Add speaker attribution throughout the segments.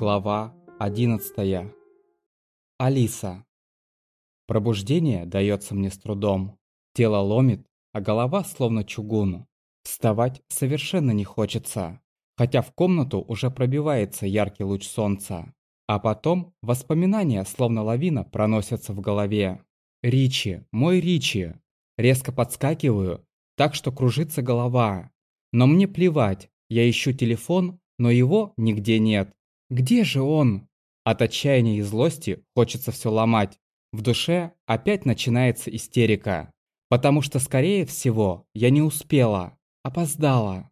Speaker 1: Глава 11. Алиса. Пробуждение дается мне с трудом. Тело ломит, а голова словно чугун. Вставать совершенно не хочется, хотя в комнату уже пробивается яркий луч солнца. А потом воспоминания, словно лавина, проносятся в голове. Ричи, мой Ричи. Резко подскакиваю, так что кружится голова. Но мне плевать, я ищу телефон, но его нигде нет. Где же он? От отчаяния и злости хочется все ломать. В душе опять начинается истерика. Потому что, скорее всего, я не успела. Опоздала.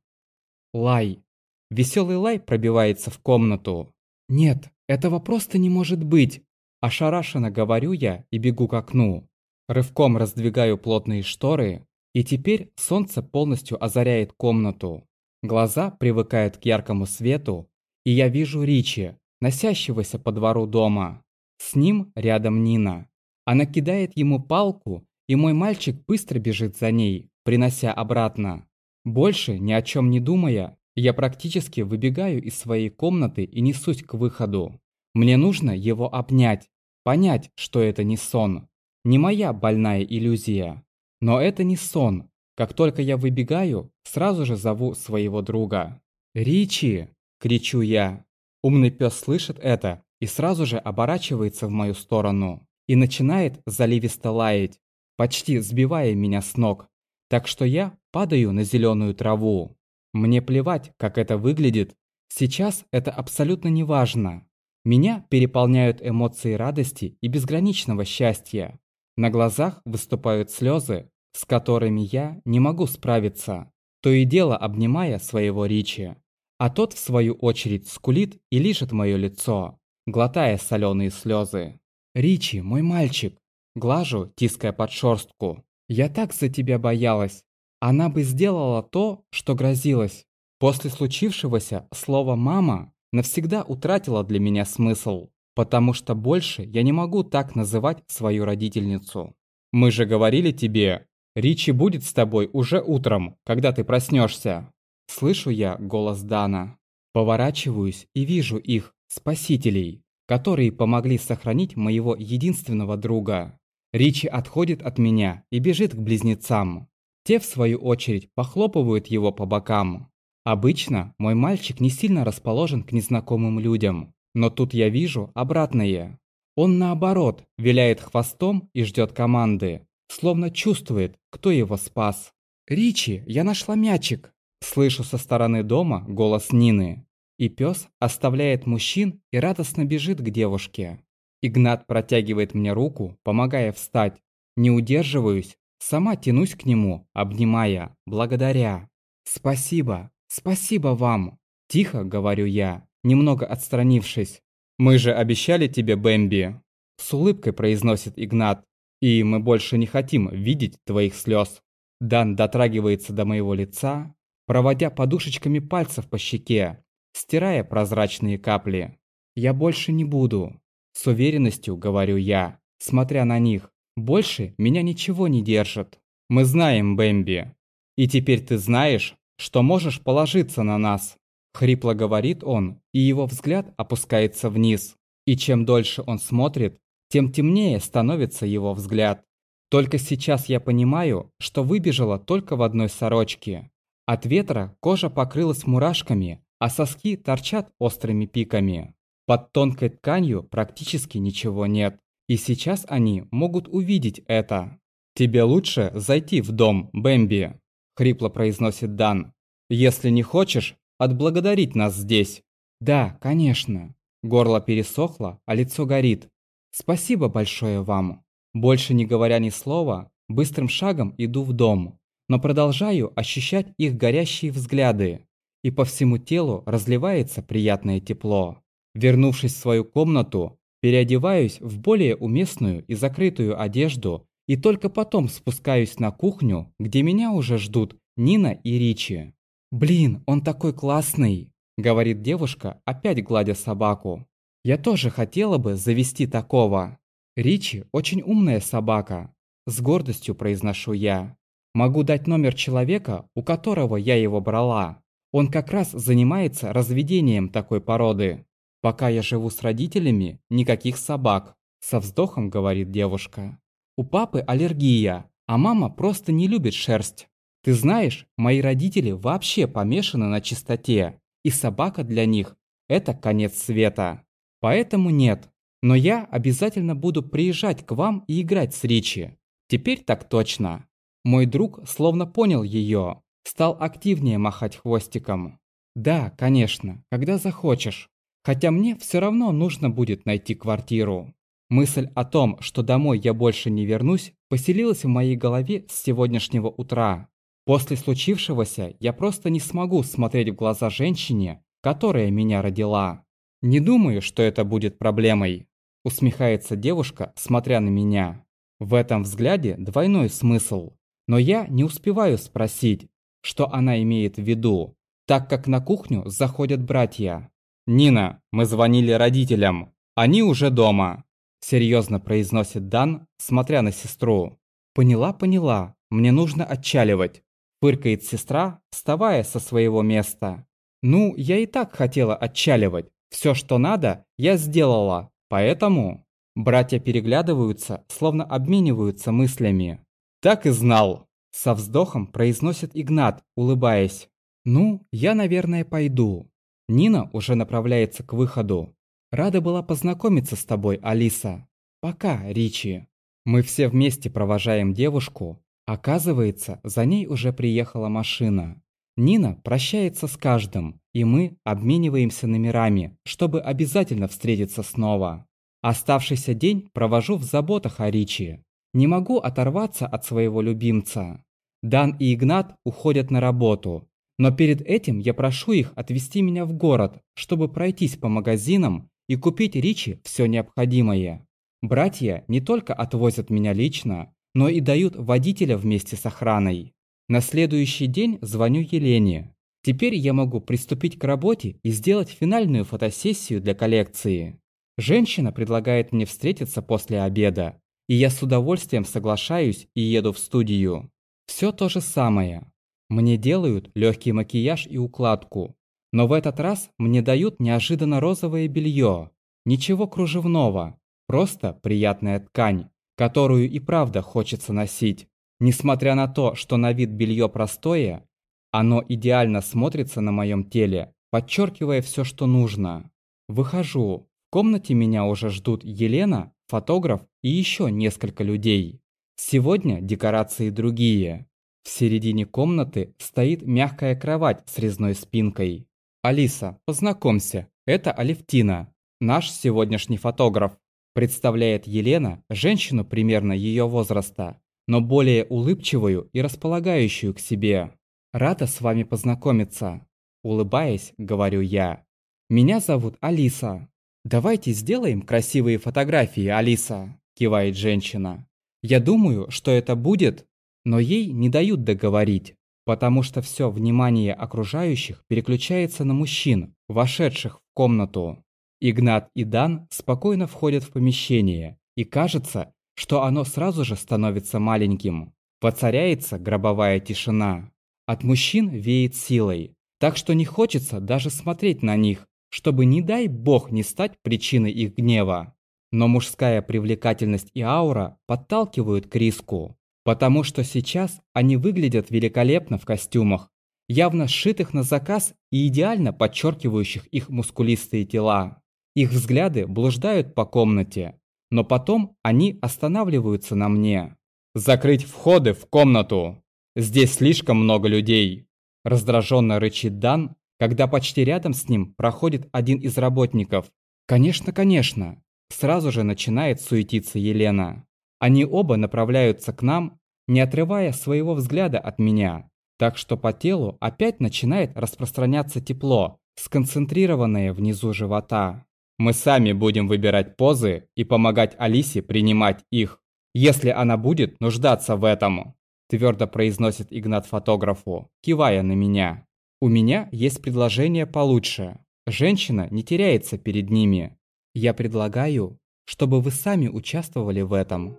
Speaker 1: Лай. Веселый лай пробивается в комнату. Нет, этого просто не может быть. Ошарашенно говорю я и бегу к окну. Рывком раздвигаю плотные шторы, и теперь солнце полностью озаряет комнату. Глаза привыкают к яркому свету, и я вижу Ричи, носящегося по двору дома. С ним рядом Нина. Она кидает ему палку, и мой мальчик быстро бежит за ней, принося обратно. Больше, ни о чем не думая, я практически выбегаю из своей комнаты и несусь к выходу. Мне нужно его обнять, понять, что это не сон. Не моя больная иллюзия. Но это не сон. Как только я выбегаю, сразу же зову своего друга. «Ричи!» – кричу я. Умный пес слышит это и сразу же оборачивается в мою сторону и начинает заливисто лаять, почти сбивая меня с ног. Так что я падаю на зеленую траву. Мне плевать, как это выглядит. Сейчас это абсолютно не важно. Меня переполняют эмоции радости и безграничного счастья. На глазах выступают слезы, с которыми я не могу справиться, то и дело обнимая своего Ричи. А тот, в свою очередь, скулит и лижет мое лицо, глотая соленые слезы. «Ричи, мой мальчик!» Глажу, тиская под шорстку. «Я так за тебя боялась. Она бы сделала то, что грозилось. После случившегося слово «мама» навсегда утратило для меня смысл потому что больше я не могу так называть свою родительницу. Мы же говорили тебе, Ричи будет с тобой уже утром, когда ты проснешься. Слышу я голос Дана. Поворачиваюсь и вижу их, спасителей, которые помогли сохранить моего единственного друга. Ричи отходит от меня и бежит к близнецам. Те, в свою очередь, похлопывают его по бокам. Обычно мой мальчик не сильно расположен к незнакомым людям, но тут я вижу обратное. Он наоборот виляет хвостом и ждет команды, словно чувствует, кто его спас. «Ричи, я нашла мячик!» Слышу со стороны дома голос Нины. И пес оставляет мужчин и радостно бежит к девушке. Игнат протягивает мне руку, помогая встать. Не удерживаюсь, сама тянусь к нему, обнимая, благодаря. «Спасибо, спасибо вам!» Тихо говорю я немного отстранившись. «Мы же обещали тебе, Бэмби!» С улыбкой произносит Игнат. «И мы больше не хотим видеть твоих слез». Дан дотрагивается до моего лица, проводя подушечками пальцев по щеке, стирая прозрачные капли. «Я больше не буду», – с уверенностью говорю я, смотря на них. «Больше меня ничего не держит. Мы знаем, Бэмби. И теперь ты знаешь, что можешь положиться на нас. Хрипло говорит он, и его взгляд опускается вниз. И чем дольше он смотрит, тем темнее становится его взгляд. Только сейчас я понимаю, что выбежала только в одной сорочке. От ветра кожа покрылась мурашками, а соски торчат острыми пиками. Под тонкой тканью практически ничего нет. И сейчас они могут увидеть это. «Тебе лучше зайти в дом, Бэмби», – хрипло произносит Дан. «Если не хочешь, отблагодарить нас здесь?» «Да, конечно». Горло пересохло, а лицо горит. «Спасибо большое вам». Больше не говоря ни слова, быстрым шагом иду в дом, но продолжаю ощущать их горящие взгляды, и по всему телу разливается приятное тепло. Вернувшись в свою комнату, переодеваюсь в более уместную и закрытую одежду и только потом спускаюсь на кухню, где меня уже ждут Нина и Ричи. «Блин, он такой классный!» – говорит девушка, опять гладя собаку. «Я тоже хотела бы завести такого. Ричи очень умная собака», – с гордостью произношу я. «Могу дать номер человека, у которого я его брала. Он как раз занимается разведением такой породы. Пока я живу с родителями, никаких собак. Со вздохом говорит девушка. У папы аллергия, а мама просто не любит шерсть. Ты знаешь, мои родители вообще помешаны на чистоте, и собака для них – это конец света. Поэтому нет. Но я обязательно буду приезжать к вам и играть с Ричи. Теперь так точно. Мой друг словно понял ее, стал активнее махать хвостиком. Да, конечно, когда захочешь. Хотя мне все равно нужно будет найти квартиру. Мысль о том, что домой я больше не вернусь, поселилась в моей голове с сегодняшнего утра. После случившегося я просто не смогу смотреть в глаза женщине, которая меня родила. Не думаю, что это будет проблемой. Усмехается девушка, смотря на меня. В этом взгляде двойной смысл. Но я не успеваю спросить, что она имеет в виду, так как на кухню заходят братья. «Нина, мы звонили родителям. Они уже дома», – серьезно произносит Дан, смотря на сестру. «Поняла, поняла. Мне нужно отчаливать», – фыркает сестра, вставая со своего места. «Ну, я и так хотела отчаливать. Все, что надо, я сделала. Поэтому братья переглядываются, словно обмениваются мыслями. Так и знал. Со вздохом произносит Игнат, улыбаясь. Ну, я, наверное, пойду. Нина уже направляется к выходу. Рада была познакомиться с тобой, Алиса. Пока, Ричи. Мы все вместе провожаем девушку. Оказывается, за ней уже приехала машина. Нина прощается с каждым, и мы обмениваемся номерами, чтобы обязательно встретиться снова. Оставшийся день провожу в заботах о Ричи. Не могу оторваться от своего любимца. Дан и Игнат уходят на работу, но перед этим я прошу их отвезти меня в город, чтобы пройтись по магазинам и купить Ричи все необходимое. Братья не только отвозят меня лично, но и дают водителя вместе с охраной. На следующий день звоню Елене. Теперь я могу приступить к работе и сделать финальную фотосессию для коллекции. Женщина предлагает мне встретиться после обеда, и я с удовольствием соглашаюсь и еду в студию. Все то же самое. Мне делают легкий макияж и укладку. Но в этот раз мне дают неожиданно розовое белье. Ничего кружевного, просто приятная ткань, которую и правда хочется носить. Несмотря на то, что на вид белье простое, оно идеально смотрится на моем теле, подчеркивая все, что нужно. Выхожу. В комнате меня уже ждут Елена, фотограф и еще несколько людей. Сегодня декорации другие. В середине комнаты стоит мягкая кровать с резной спинкой. «Алиса, познакомься, это Алевтина, наш сегодняшний фотограф», представляет Елена женщину примерно ее возраста но более улыбчивую и располагающую к себе. Рада с вами познакомиться. Улыбаясь, говорю я. Меня зовут Алиса. Давайте сделаем красивые фотографии, Алиса, кивает женщина. Я думаю, что это будет, но ей не дают договорить, потому что все внимание окружающих переключается на мужчин, вошедших в комнату. Игнат и Дан спокойно входят в помещение, и кажется, что оно сразу же становится маленьким. Воцаряется гробовая тишина. От мужчин веет силой, так что не хочется даже смотреть на них, чтобы не дай бог не стать причиной их гнева. Но мужская привлекательность и аура подталкивают к риску, потому что сейчас они выглядят великолепно в костюмах, явно сшитых на заказ и идеально подчеркивающих их мускулистые тела. Их взгляды блуждают по комнате, но потом они останавливаются на мне. «Закрыть входы в комнату! Здесь слишком много людей!» Раздраженно рычит Дан, когда почти рядом с ним проходит один из работников. «Конечно, конечно!» Сразу же начинает суетиться Елена. Они оба направляются к нам, не отрывая своего взгляда от меня. Так что по телу опять начинает распространяться тепло, сконцентрированное внизу живота. Мы сами будем выбирать позы и помогать Алисе принимать их, если она будет нуждаться в этом», твердо произносит Игнат фотографу, кивая на меня. «У меня есть предложение получше. Женщина не теряется перед ними. Я предлагаю, чтобы вы сами участвовали в этом».